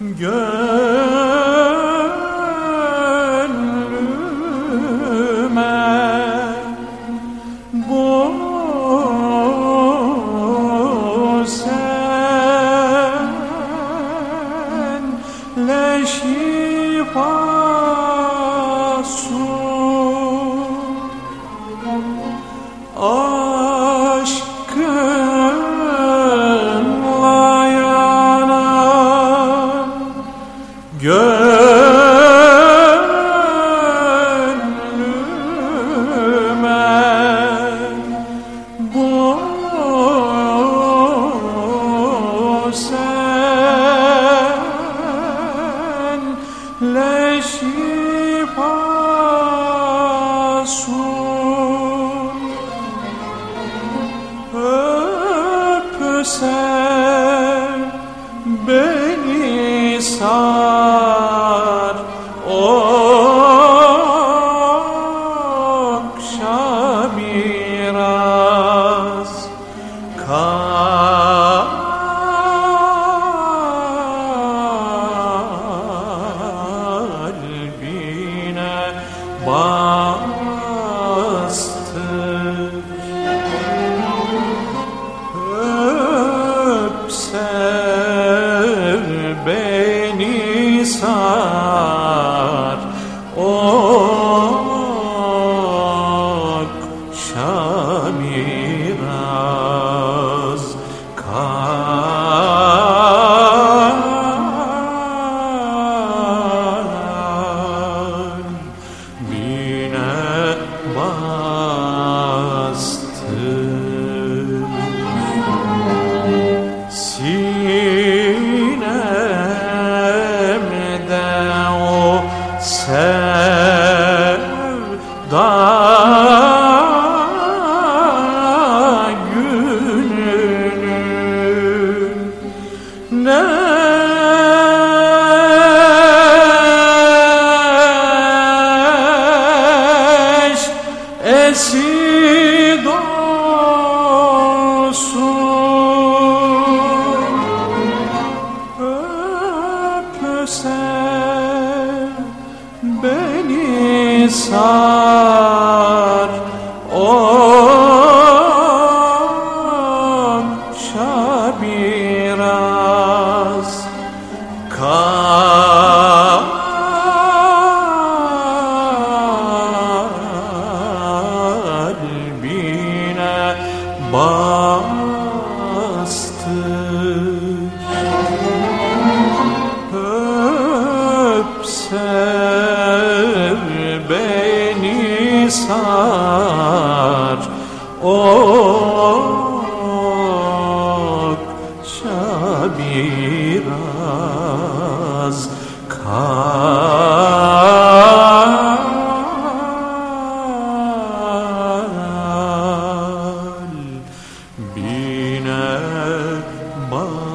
Gör. Sev beni sar okşa biraz kalbine sar okşa biraz esi dolsun öpsen beni sar sar ok şabiraz kal. Bine bak.